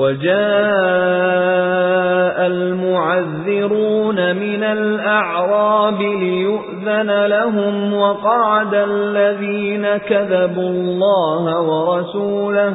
وَجَاءَ الْمُعَذِّرُونَ مِنَ الْأَعْرَابِ لِيُؤْذَنَ لَهُمْ وَقَعَدَ الَّذِينَ كَذَبُوا اللَّهَ وَرَسُولَهُ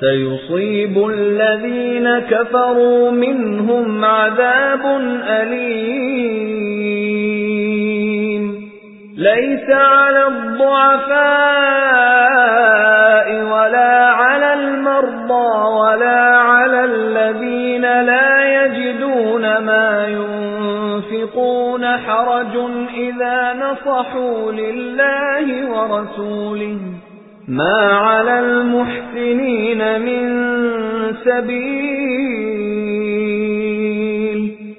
سَيُصِيبُ الَّذِينَ كَفَرُوا مِنْهُمْ عَذَابٌ أَلِيمٌ. لَيْسَ عَلَى الضُّعَفَاءِ يُنْفِقُونَ حَرَجٌ إِذَا نَصَحُوا لِلَّهِ وَرَسُولِهِ. مَا عَلَى الْمُحْسِنِينَ مِنْ سَبِيلٍ.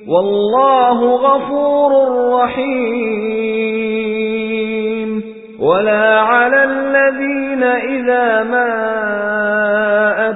وَاللَّهُ غَفُورٌ رَحِيمٌ. ولا على الذين إذا ما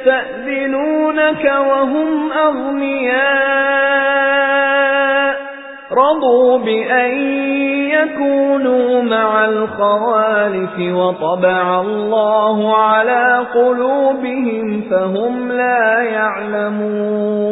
يستأذنونك وهم أغنياء. رضوا بأن يكونوا مع الخوالف وطبع الله على قلوبهم فهم لا يعلمون.